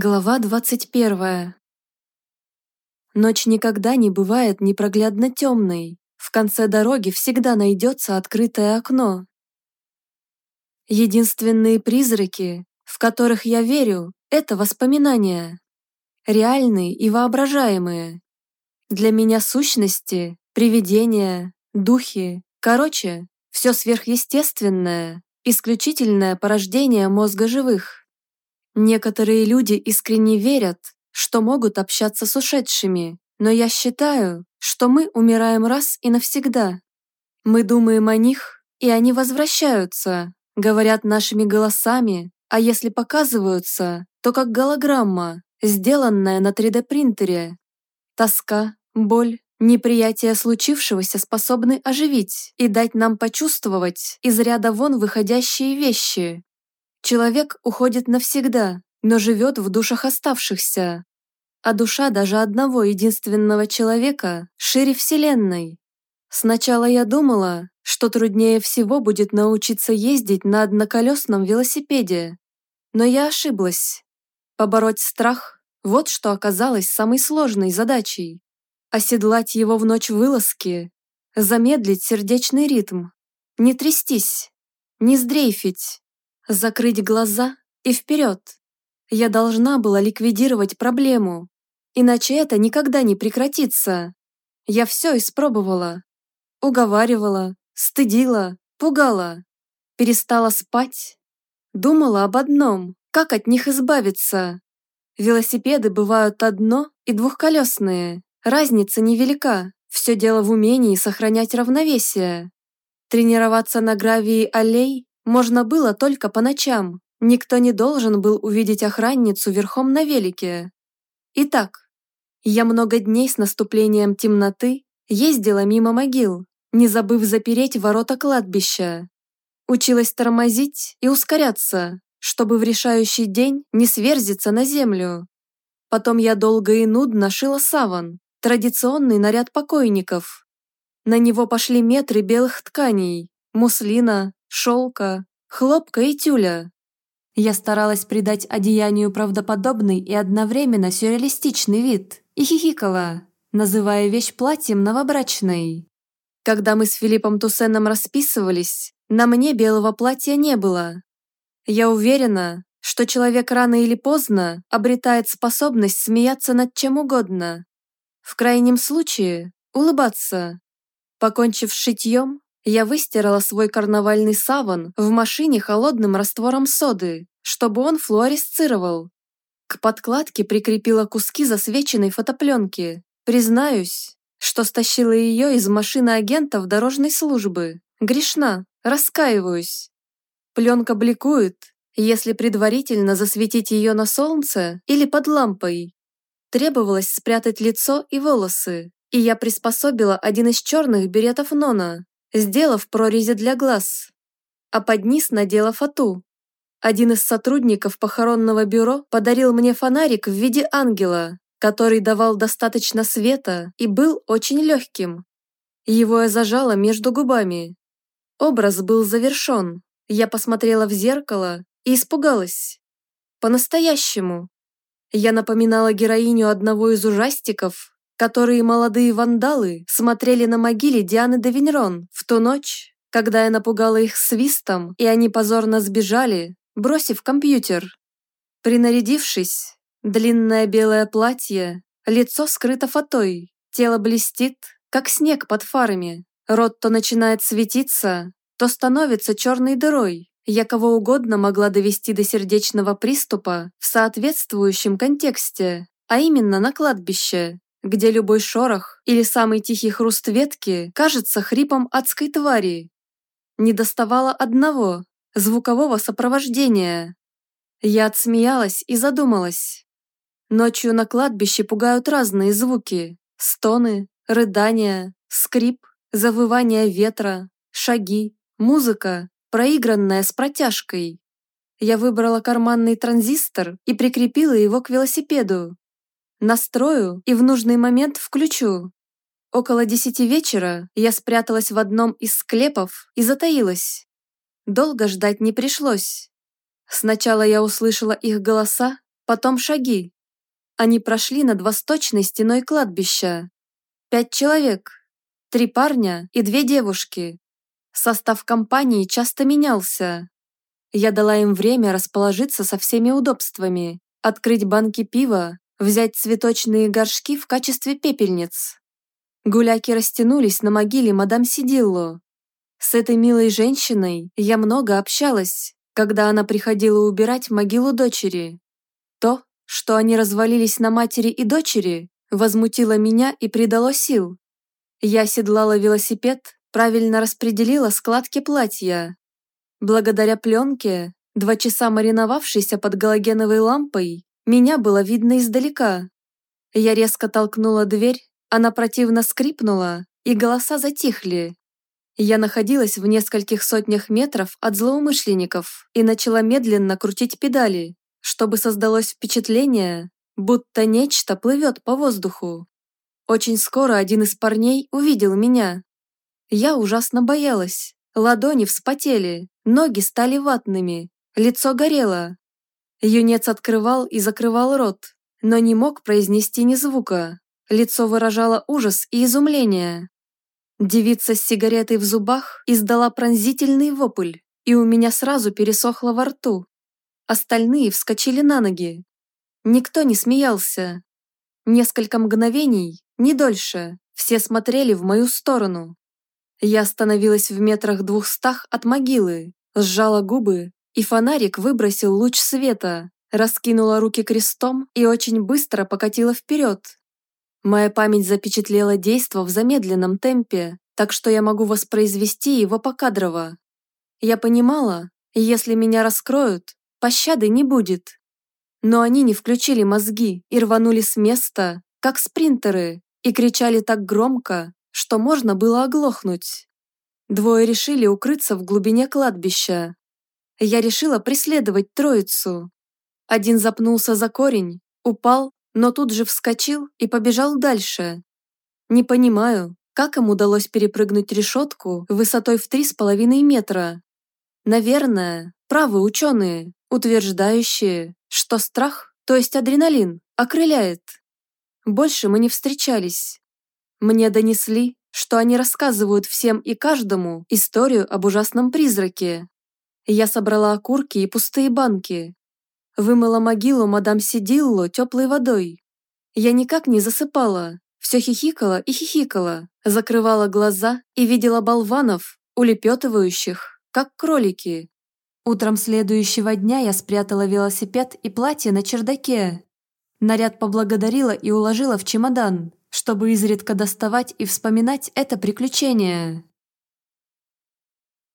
Глава 21. Ночь никогда не бывает непроглядно темной. В конце дороги всегда найдется открытое окно. Единственные призраки, в которых я верю, это воспоминания. Реальные и воображаемые. Для меня сущности, привидения, духи, короче, все сверхъестественное, исключительное порождение мозга живых. Некоторые люди искренне верят, что могут общаться с ушедшими, но я считаю, что мы умираем раз и навсегда. Мы думаем о них, и они возвращаются, говорят нашими голосами, а если показываются, то как голограмма, сделанная на 3D-принтере. Тоска, боль, неприятие случившегося способны оживить и дать нам почувствовать из ряда вон выходящие вещи, Человек уходит навсегда, но живет в душах оставшихся. А душа даже одного единственного человека шире Вселенной. Сначала я думала, что труднее всего будет научиться ездить на одноколесном велосипеде. Но я ошиблась. Побороть страх – вот что оказалось самой сложной задачей. Оседлать его в ночь вылазки, замедлить сердечный ритм, не трястись, не сдрейфить, Закрыть глаза и вперед. Я должна была ликвидировать проблему, иначе это никогда не прекратится. Я все испробовала. Уговаривала, стыдила, пугала. Перестала спать. Думала об одном, как от них избавиться. Велосипеды бывают одно- и двухколесные. Разница невелика. Все дело в умении сохранять равновесие. Тренироваться на гравии аллей можно было только по ночам. Никто не должен был увидеть охранницу верхом на велике. Итак, я много дней с наступлением темноты ездила мимо могил, не забыв запереть ворота кладбища. Училась тормозить и ускоряться, чтобы в решающий день не сверзиться на землю. Потом я долго и нудно шила саван, традиционный наряд покойников. На него пошли метры белых тканей, муслина, шелка, хлопка и тюля. Я старалась придать одеянию правдоподобный и одновременно сюрреалистичный вид и хихикала, называя вещь платьем новобрачной. Когда мы с Филиппом Туссеном расписывались, на мне белого платья не было. Я уверена, что человек рано или поздно обретает способность смеяться над чем угодно. В крайнем случае, улыбаться. Покончив с шитьем, я выстирала свой карнавальный саван в машине холодным раствором соды, чтобы он флуоресцировал. К подкладке прикрепила куски засвеченной фотопленки. Признаюсь, что стащила ее из машины агентов дорожной службы. Грешна, раскаиваюсь. Пленка бликует, если предварительно засветить ее на солнце или под лампой. Требовалось спрятать лицо и волосы, и я приспособила один из черных беретов Нона, сделав прорези для глаз, а под низ надела фату. Один из сотрудников похоронного бюро подарил мне фонарик в виде ангела, который давал достаточно света и был очень легким. Его я зажала между губами. Образ был завершен. Я посмотрела в зеркало и испугалась. По-настоящему. Я напоминала героиню одного из ужастиков, которые молодые вандалы смотрели на могиле Дианы де Виньрон в ту ночь, когда я напугала их свистом, и они позорно сбежали, бросив компьютер. Принарядившись, длинное белое платье, лицо скрыто фатой, тело блестит, как снег под фарами, рот то начинает светиться, то становится черной дырой. Я кого угодно могла довести до сердечного приступа в соответствующем контексте, а именно на кладбище, где любой шорох или самый тихий хруст ветки кажется хрипом адской твари. Не доставало одного – звукового сопровождения. Я отсмеялась и задумалась. Ночью на кладбище пугают разные звуки – стоны, рыдания, скрип, завывание ветра, шаги, музыка, проигранная с протяжкой. Я выбрала карманный транзистор и прикрепила его к велосипеду, Настрою и в нужный момент включу. Около десяти вечера я спряталась в одном из склепов и затаилась. Долго ждать не пришлось. Сначала я услышала их голоса, потом шаги. Они прошли над восточной стеной кладбища. Пять человек, три парня и две девушки. Состав компании часто менялся. Я дала им время расположиться со всеми удобствами, открыть банки пива, взять цветочные горшки в качестве пепельниц. Гуляки растянулись на могиле мадам Сидилло. С этой милой женщиной я много общалась, когда она приходила убирать могилу дочери. То, что они развалились на матери и дочери, возмутило меня и придало сил. Я седлала велосипед, правильно распределила складки платья. Благодаря пленке, два часа мариновавшейся под галогеновой лампой, меня было видно издалека. Я резко толкнула дверь, она противно скрипнула, и голоса затихли. Я находилась в нескольких сотнях метров от злоумышленников и начала медленно крутить педали, чтобы создалось впечатление, будто нечто плывет по воздуху. Очень скоро один из парней увидел меня. Я ужасно боялась. Ладони вспотели, ноги стали ватными, лицо горело. Юнец открывал и закрывал рот, но не мог произнести ни звука. Лицо выражало ужас и изумление. Девица с сигаретой в зубах издала пронзительный вопль, и у меня сразу пересохло во рту. Остальные вскочили на ноги. Никто не смеялся. Несколько мгновений, не дольше, все смотрели в мою сторону. Я остановилась в метрах двухстах от могилы, сжала губы, и фонарик выбросил луч света, раскинула руки крестом и очень быстро покатила вперед, Моя память запечатлела действо в замедленном темпе, так что я могу воспроизвести его покадрово. Я понимала, если меня раскроют, пощады не будет. Но они не включили мозги и рванули с места, как спринтеры, и кричали так громко, что можно было оглохнуть. Двое решили укрыться в глубине кладбища. Я решила преследовать троицу. Один запнулся за корень, упал но тут же вскочил и побежал дальше. Не понимаю, как им удалось перепрыгнуть решетку высотой в три с половиной метра. Наверное, правы ученые, утверждающие, что страх, то есть адреналин, окрыляет. Больше мы не встречались. Мне донесли, что они рассказывают всем и каждому историю об ужасном призраке. Я собрала окурки и пустые банки, Вымыла могилу мадам Сидилло теплой водой. Я никак не засыпала, все хихикала и хихикала, закрывала глаза и видела болванов, улепетывающих, как кролики. Утром следующего дня я спрятала велосипед и платье на чердаке. Наряд поблагодарила и уложила в чемодан, чтобы изредка доставать и вспоминать это приключение.